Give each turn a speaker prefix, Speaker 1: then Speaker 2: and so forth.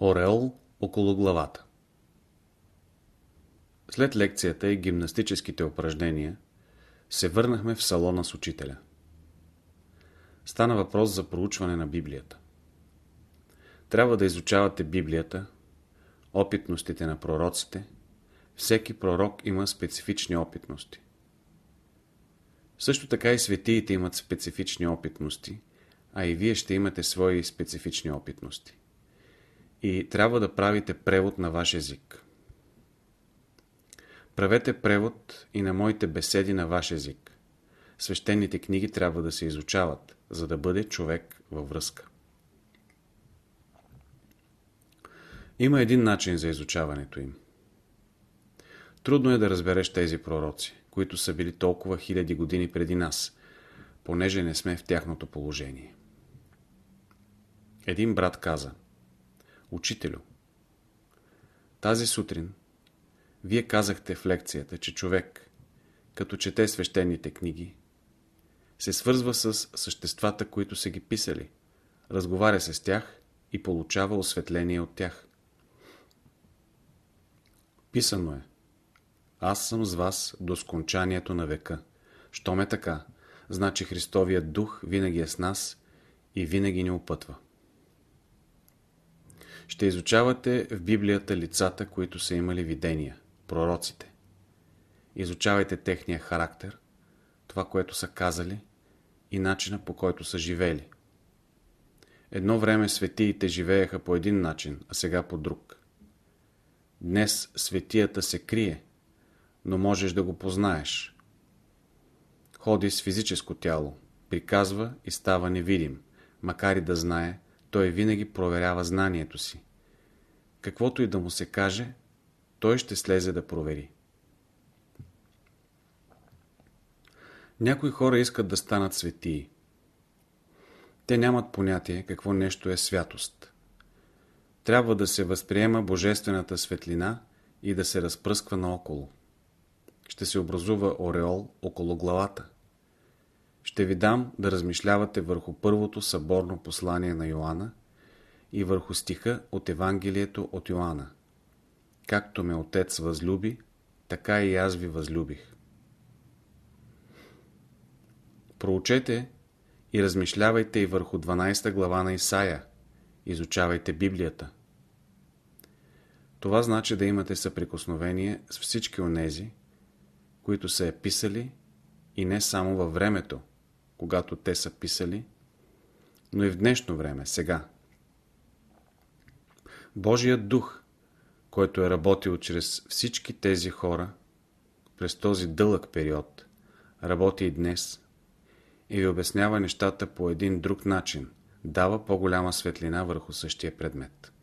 Speaker 1: Ореол около главата След лекцията и гимнастическите упражнения се върнахме в салона с учителя. Стана въпрос за проучване на Библията. Трябва да изучавате Библията, опитностите на пророците. Всеки пророк има специфични опитности. Също така и светиите имат специфични опитности, а и вие ще имате свои специфични опитности. И трябва да правите превод на ваш език. Правете превод и на моите беседи на ваш език. Свещените книги трябва да се изучават, за да бъде човек във връзка. Има един начин за изучаването им. Трудно е да разбереш тези пророци, които са били толкова хиляди години преди нас, понеже не сме в тяхното положение. Един брат каза Учителю, тази сутрин вие казахте в лекцията, че човек, като чете свещените книги, се свързва с съществата, които са ги писали, разговаря се с тях и получава осветление от тях. Писано е Аз съм с вас до скончанието на века. Що ме така? Значи Христовият дух винаги е с нас и винаги ни опътва. Ще изучавате в Библията лицата, които са имали видения, пророците. Изучавайте техния характер, това, което са казали и начина по който са живели. Едно време светиите живееха по един начин, а сега по друг. Днес светията се крие, но можеш да го познаеш. Ходи с физическо тяло, приказва и става невидим, макар и да знае, той винаги проверява знанието си. Каквото и да му се каже, той ще слезе да провери. Някои хора искат да станат светии. Те нямат понятие какво нещо е святост. Трябва да се възприема божествената светлина и да се разпръсква наоколо. Ще се образува ореол около главата. Ще ви дам да размишлявате върху първото съборно послание на Йоанна и върху стиха от Евангелието от Йоанна. Както ме Отец възлюби, така и аз ви възлюбих. Проучете и размишлявайте и върху 12 глава на Исаия. Изучавайте Библията. Това значи да имате съприкосновение с всички онези, които са я писали и не само във времето, когато те са писали, но и в днешно време, сега. Божият дух, който е работил чрез всички тези хора през този дълъг период, работи и днес и ви обяснява нещата по един друг начин, дава по-голяма светлина върху същия предмет.